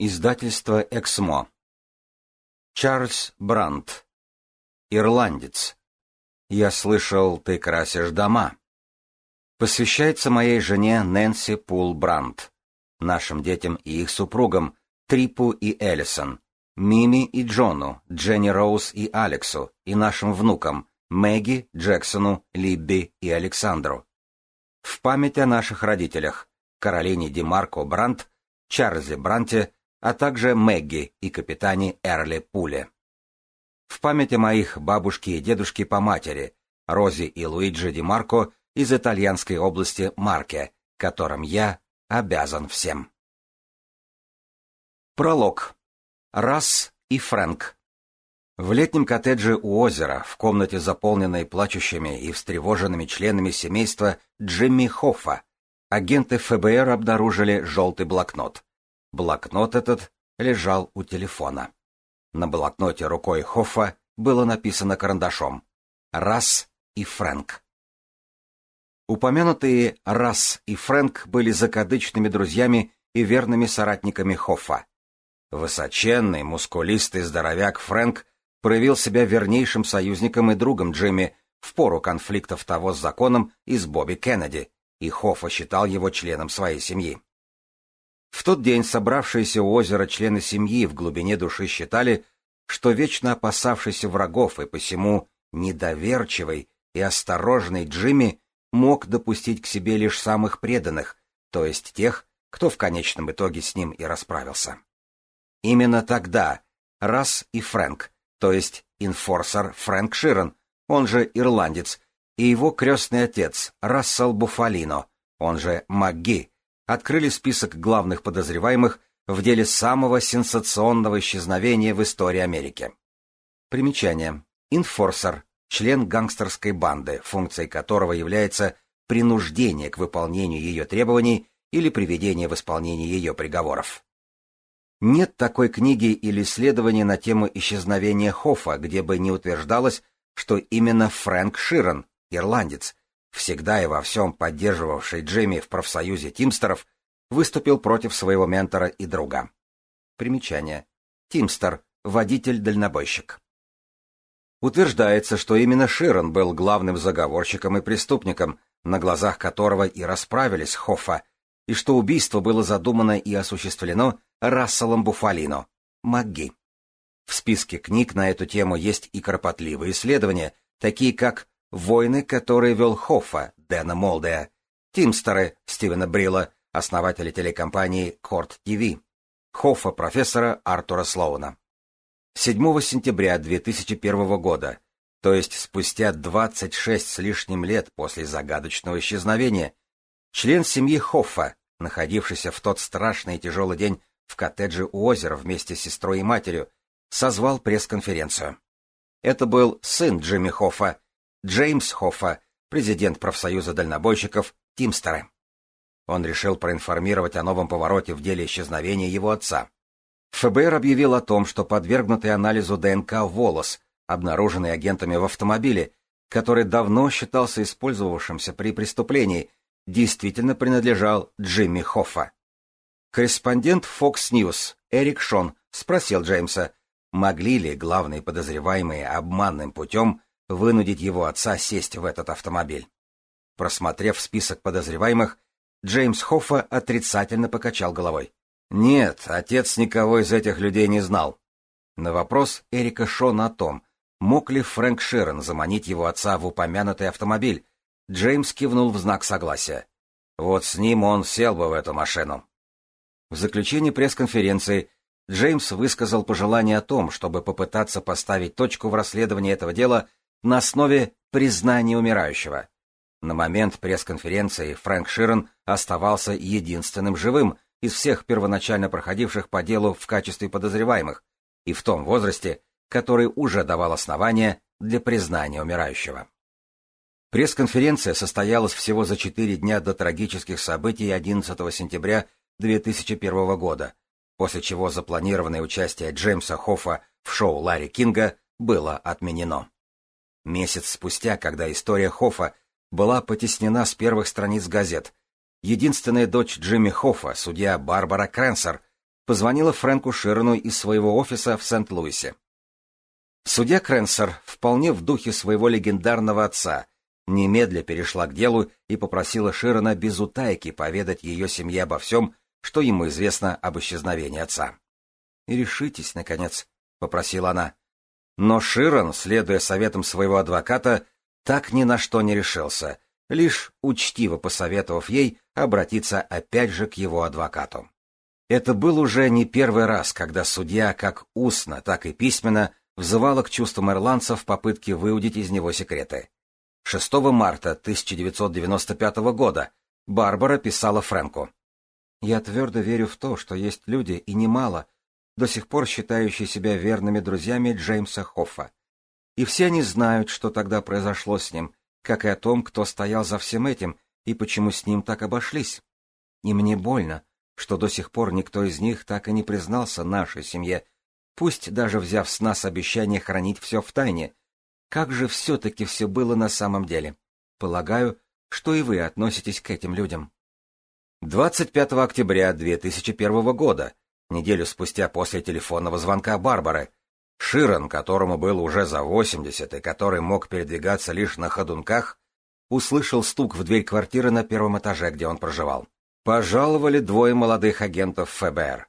Издательство Эксмо. Чарльз Бранд, Ирландец. Я слышал, ты красишь дома. Посвящается моей жене Нэнси Пул Бранд, нашим детям и их супругам Трипу и Эллисон, Мими и Джону, Дженни Роуз и Алексу и нашим внукам Мэгги, Джексону, Либби и Александру. В память о наших родителях Каролине Демарко Бранд, Чарльзе Бранте а также Мэгги и капитане Эрли Пуле. В памяти моих бабушки и дедушки по матери, Рози и Луиджи Ди Марко из итальянской области Марке, которым я обязан всем. Пролог. Расс и Фрэнк. В летнем коттедже у озера, в комнате, заполненной плачущими и встревоженными членами семейства Джимми Хоффа, агенты ФБР обнаружили желтый блокнот, Блокнот этот лежал у телефона. На блокноте рукой Хоффа было написано карандашом раз и Фрэнк». Упомянутые раз и Фрэнк были закадычными друзьями и верными соратниками Хоффа. Высоченный, мускулистый здоровяк Фрэнк проявил себя вернейшим союзником и другом Джимми в пору конфликтов того с законом и с Бобби Кеннеди, и Хоффа считал его членом своей семьи. В тот день собравшиеся у озера члены семьи в глубине души считали, что вечно опасавшийся врагов и посему недоверчивый и осторожный Джимми мог допустить к себе лишь самых преданных, то есть тех, кто в конечном итоге с ним и расправился. Именно тогда Расс и Фрэнк, то есть инфорсер Фрэнк Ширен, он же ирландец, и его крестный отец Рассел Буфалино, он же МакГи, открыли список главных подозреваемых в деле самого сенсационного исчезновения в истории Америки. Примечание. Инфорсер, член гангстерской банды, функцией которого является принуждение к выполнению ее требований или приведение в исполнение ее приговоров. Нет такой книги или исследования на тему исчезновения Хофа, где бы не утверждалось, что именно Фрэнк Ширен, ирландец, всегда и во всем поддерживавший Джимми в профсоюзе Тимстеров, выступил против своего ментора и друга. Примечание. Тимстер – водитель-дальнобойщик. Утверждается, что именно Широн был главным заговорщиком и преступником, на глазах которого и расправились Хоффа, и что убийство было задумано и осуществлено Расселом Буфалино, Магги. В списке книг на эту тему есть и кропотливые исследования, такие как войны, которые вел Хоффа Дэна Молдея, Тимстеры Стивена Брила, основателя телекомпании Корт ТВ, Хоффа профессора Артура Слоуна. 7 сентября 2001 года, то есть спустя 26 с лишним лет после загадочного исчезновения, член семьи Хоффа, находившийся в тот страшный и тяжелый день в коттедже у озера вместе с сестрой и матерью, созвал пресс-конференцию. Это был сын Джимми Хоффа, Джеймс Хоффа, президент профсоюза дальнобойщиков Тимстера, Он решил проинформировать о новом повороте в деле исчезновения его отца. ФБР объявил о том, что подвергнутый анализу ДНК волос, обнаруженный агентами в автомобиле, который давно считался использовавшимся при преступлении, действительно принадлежал Джимми Хоффа. Корреспондент Fox News Эрик Шон спросил Джеймса, могли ли главные подозреваемые обманным путем вынудить его отца сесть в этот автомобиль. Просмотрев список подозреваемых, Джеймс Хоффа отрицательно покачал головой. Нет, отец никого из этих людей не знал. На вопрос Эрика Шона о том, мог ли Фрэнк Ширен заманить его отца в упомянутый автомобиль, Джеймс кивнул в знак согласия. Вот с ним он сел бы в эту машину. В заключении пресс-конференции Джеймс высказал пожелание о том, чтобы попытаться поставить точку в расследовании этого дела – на основе признания умирающего. На момент пресс-конференции Фрэнк Ширен оставался единственным живым из всех первоначально проходивших по делу в качестве подозреваемых и в том возрасте, который уже давал основания для признания умирающего. Пресс-конференция состоялась всего за четыре дня до трагических событий 11 сентября 2001 года, после чего запланированное участие Джеймса Хоффа в шоу Ларри Кинга было отменено. Месяц спустя, когда история Хофа была потеснена с первых страниц газет, единственная дочь Джимми Хофа, судья Барбара Кренсер, позвонила Фрэнку Ширну из своего офиса в Сент-Луисе. Судья Кренсер, вполне в духе своего легендарного отца, немедля перешла к делу и попросила Широна без утайки поведать ее семье обо всем, что ему известно об исчезновении отца. «Решитесь, наконец», — попросила она. Но Широн, следуя советам своего адвоката, так ни на что не решился, лишь учтиво посоветовав ей обратиться опять же к его адвокату. Это был уже не первый раз, когда судья как устно, так и письменно взывала к чувствам ирландца в попытке выудить из него секреты. 6 марта 1995 года Барбара писала Фрэнку. «Я твердо верю в то, что есть люди, и немало, до сих пор считающие себя верными друзьями Джеймса Хоффа. И все они знают, что тогда произошло с ним, как и о том, кто стоял за всем этим и почему с ним так обошлись. И мне больно, что до сих пор никто из них так и не признался нашей семье, пусть даже взяв с нас обещание хранить все в тайне. Как же все-таки все было на самом деле? Полагаю, что и вы относитесь к этим людям. 25 октября 2001 года неделю спустя после телефонного звонка Барбары, Ширан, которому было уже за 80 и который мог передвигаться лишь на ходунках, услышал стук в дверь квартиры на первом этаже, где он проживал. Пожаловали двое молодых агентов ФБР.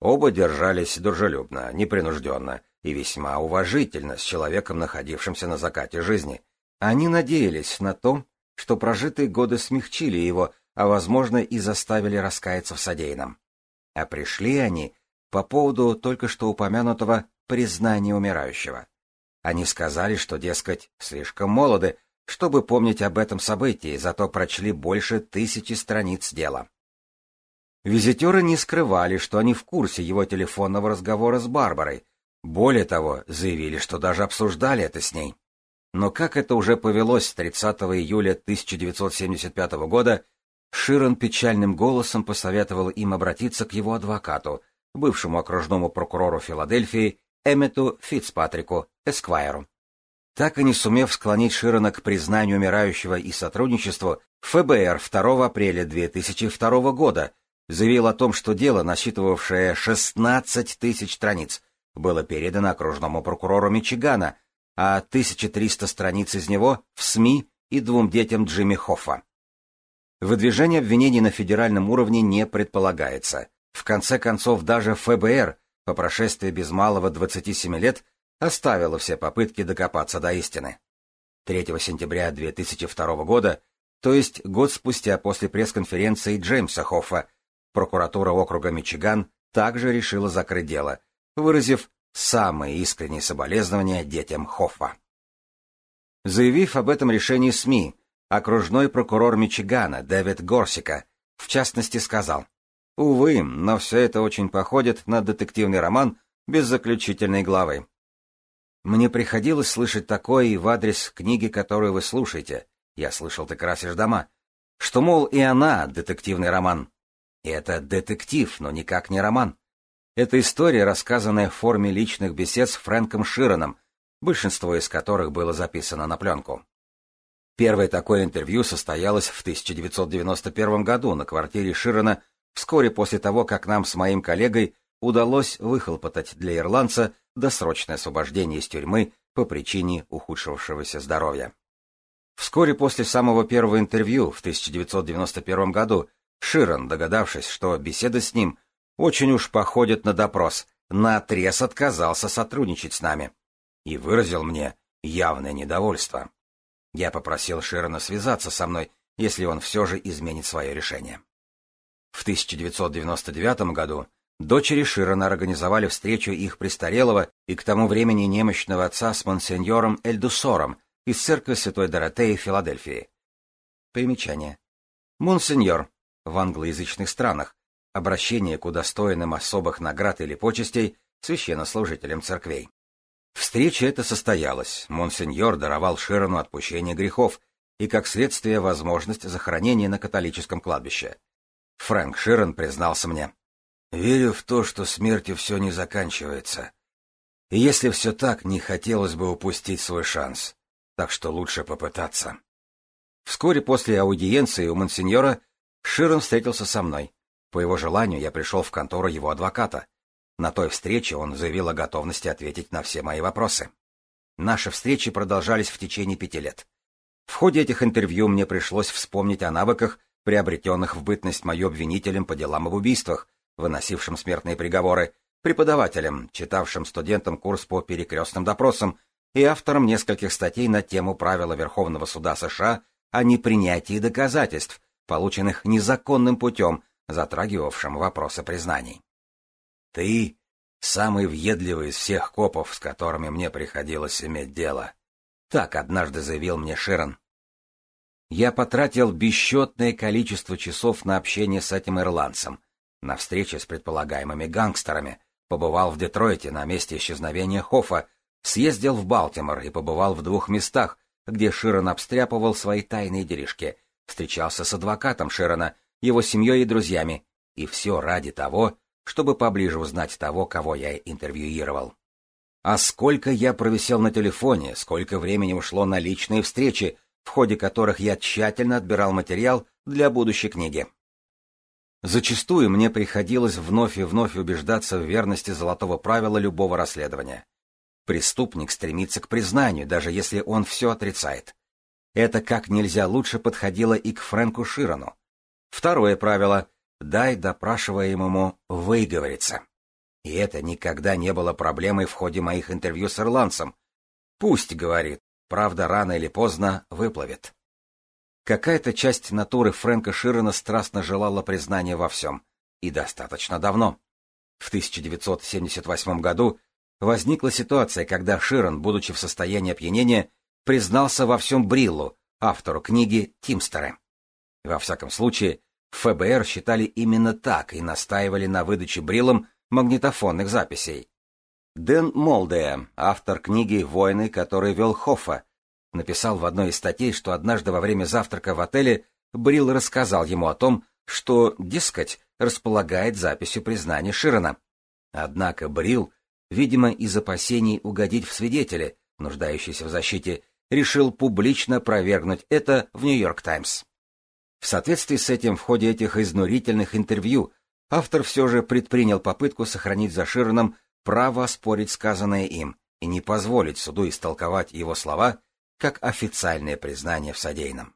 Оба держались дружелюбно, непринужденно и весьма уважительно с человеком, находившимся на закате жизни. Они надеялись на то, что прожитые годы смягчили его, а, возможно, и заставили раскаяться в содеянном а пришли они по поводу только что упомянутого признания умирающего. Они сказали, что, дескать, слишком молоды, чтобы помнить об этом событии, зато прочли больше тысячи страниц дела. Визитеры не скрывали, что они в курсе его телефонного разговора с Барбарой. Более того, заявили, что даже обсуждали это с ней. Но как это уже повелось 30 июля 1975 года, Широн печальным голосом посоветовал им обратиться к его адвокату, бывшему окружному прокурору Филадельфии Эммету Фицпатрику Эсквайру. Так и не сумев склонить Широна к признанию умирающего и сотрудничеству, ФБР 2 апреля 2002 года заявил о том, что дело, насчитывавшее 16 тысяч страниц, было передано окружному прокурору Мичигана, а 1300 страниц из него — в СМИ и двум детям Джимми Хоффа. Выдвижение обвинений на федеральном уровне не предполагается. В конце концов, даже ФБР по прошествии без малого 27 лет оставила все попытки докопаться до истины. 3 сентября 2002 года, то есть год спустя после пресс-конференции Джеймса Хоффа, прокуратура округа Мичиган также решила закрыть дело, выразив самые искренние соболезнования детям Хоффа. Заявив об этом решении СМИ, Окружной прокурор Мичигана Дэвид Горсика в частности сказал, «Увы, но все это очень походит на детективный роман без заключительной главы». Мне приходилось слышать такое и в адрес книги, которую вы слушаете. Я слышал, ты красишь дома. Что, мол, и она детективный роман. И это детектив, но никак не роман. Это история, рассказанная в форме личных бесед с Фрэнком Широном, большинство из которых было записано на пленку. Первое такое интервью состоялось в 1991 году на квартире Широна вскоре после того, как нам с моим коллегой удалось выхлопотать для ирландца досрочное освобождение из тюрьмы по причине ухудшившегося здоровья. Вскоре после самого первого интервью в 1991 году Широн, догадавшись, что беседа с ним очень уж походит на допрос, наотрез отказался сотрудничать с нами и выразил мне явное недовольство. Я попросил Широна связаться со мной, если он все же изменит свое решение. В 1999 году дочери Широна организовали встречу их престарелого и к тому времени немощного отца с монсеньором Эльдусором из церкви Святой Доротеи в Филадельфии. Примечание. Монсеньор в англоязычных странах обращение к удостоенным особых наград или почестей священнослужителям церквей. Встреча эта состоялась. Монсеньор даровал Широну отпущение грехов и, как следствие, возможность захоронения на католическом кладбище. Фрэнк Широн признался мне. «Верю в то, что смертью все не заканчивается. И если все так, не хотелось бы упустить свой шанс. Так что лучше попытаться». Вскоре после аудиенции у монсеньора Широн встретился со мной. По его желанию я пришел в контору его адвоката — на той встрече он заявил о готовности ответить на все мои вопросы. Наши встречи продолжались в течение пяти лет. В ходе этих интервью мне пришлось вспомнить о навыках, приобретенных в бытность мою обвинителем по делам об убийствах, выносившим смертные приговоры, преподавателем, читавшим студентам курс по перекрестным допросам и автором нескольких статей на тему правила Верховного суда США о непринятии доказательств, полученных незаконным путем, затрагивавшим вопросы признаний. Ты самый въедливый из всех копов, с которыми мне приходилось иметь дело. Так однажды заявил мне Широн. Я потратил бесчетное количество часов на общение с этим ирландцем, на встречи с предполагаемыми гангстерами, побывал в Детройте на месте исчезновения Хофа, съездил в Балтимор и побывал в двух местах, где Широн обстряпывал свои тайные делишки, встречался с адвокатом Широна, его семьей и друзьями, и все ради того, чтобы поближе узнать того, кого я интервьюировал. А сколько я провисел на телефоне, сколько времени ушло на личные встречи, в ходе которых я тщательно отбирал материал для будущей книги. Зачастую мне приходилось вновь и вновь убеждаться в верности золотого правила любого расследования. Преступник стремится к признанию, даже если он все отрицает. Это как нельзя лучше подходило и к Фрэнку Ширану. Второе правило Дай допрашиваемому выговориться. И это никогда не было проблемой в ходе моих интервью с ирландцем. Пусть, говорит, правда рано или поздно выплывет. Какая-то часть натуры Фрэнка Ширена страстно желала признания во всем. И достаточно давно. В 1978 году возникла ситуация, когда Ширен, будучи в состоянии опьянения, признался во всем Бриллу, автору книги Тимстера. Во всяком случае, ФБР считали именно так и настаивали на выдаче Брилом магнитофонных записей. Дэн Молдея, автор книги «Войны, которые вел Хоффа», написал в одной из статей, что однажды во время завтрака в отеле Брил рассказал ему о том, что, дескать, располагает записью признания Широна. Однако Брил, видимо, из опасений угодить в свидетели, нуждающиеся в защите, решил публично провергнуть это в «Нью-Йорк Таймс». В соответствии с этим, в ходе этих изнурительных интервью автор все же предпринял попытку сохранить за Широном право спорить сказанное им и не позволить суду истолковать его слова как официальное признание в содеянном.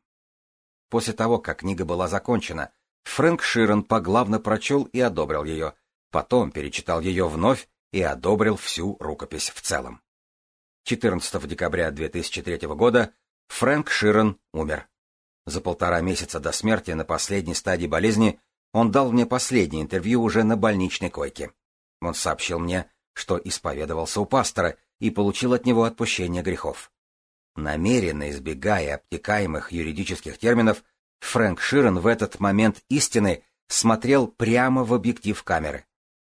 После того, как книга была закончена, Фрэнк Широн поглавно прочел и одобрил ее, потом перечитал ее вновь и одобрил всю рукопись в целом. 14 декабря 2003 года Фрэнк Широн умер за полтора месяца до смерти на последней стадии болезни он дал мне последнее интервью уже на больничной койке. Он сообщил мне, что исповедовался у пастора и получил от него отпущение грехов. Намеренно избегая обтекаемых юридических терминов, Фрэнк Ширен в этот момент истины смотрел прямо в объектив камеры.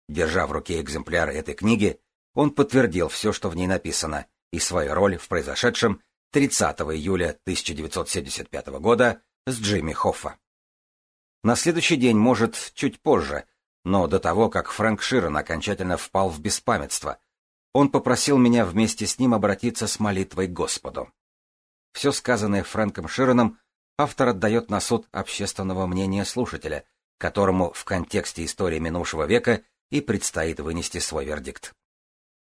Держа в руке экземпляр этой книги, он подтвердил все, что в ней написано, и свою роль в произошедшем, 30 июля 1975 года с Джимми Хоффа. На следующий день, может, чуть позже, но до того, как Фрэнк Ширен окончательно впал в беспамятство, он попросил меня вместе с ним обратиться с молитвой к Господу. Все сказанное Фрэнком Широном автор отдает на суд общественного мнения слушателя, которому в контексте истории минувшего века и предстоит вынести свой вердикт.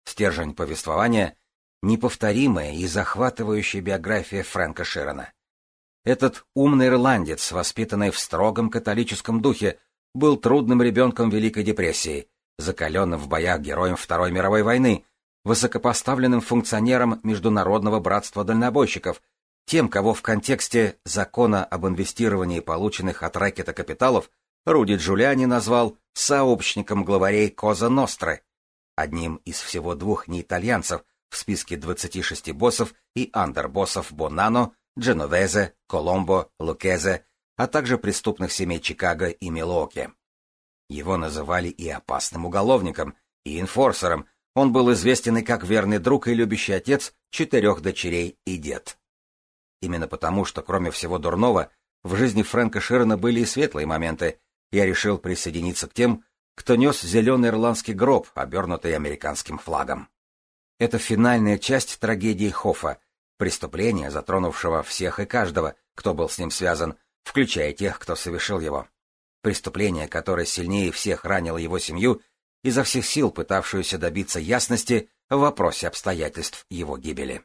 Стержень повествования — неповторимая и захватывающая биография Фрэнка Широна. Этот умный ирландец, воспитанный в строгом католическом духе, был трудным ребенком Великой депрессии, закаленным в боях героем Второй мировой войны, высокопоставленным функционером Международного братства дальнобойщиков, тем, кого в контексте закона об инвестировании полученных от ракета капиталов Руди Джулиани назвал сообщником главарей Коза Ностры, одним из всего двух неитальянцев, в списке 26 боссов и андербоссов Бонано, Дженовезе, Коломбо, Лукезе, а также преступных семей Чикаго и Милуоки. Его называли и опасным уголовником, и инфорсером, он был известен и как верный друг и любящий отец четырех дочерей и дед. Именно потому, что кроме всего дурного, в жизни Фрэнка Широна были и светлые моменты, я решил присоединиться к тем, кто нес зеленый ирландский гроб, обернутый американским флагом. Это финальная часть трагедии Хофа, преступления, затронувшего всех и каждого, кто был с ним связан, включая тех, кто совершил его. Преступление, которое сильнее всех ранило его семью, изо всех сил пытавшуюся добиться ясности в вопросе обстоятельств его гибели.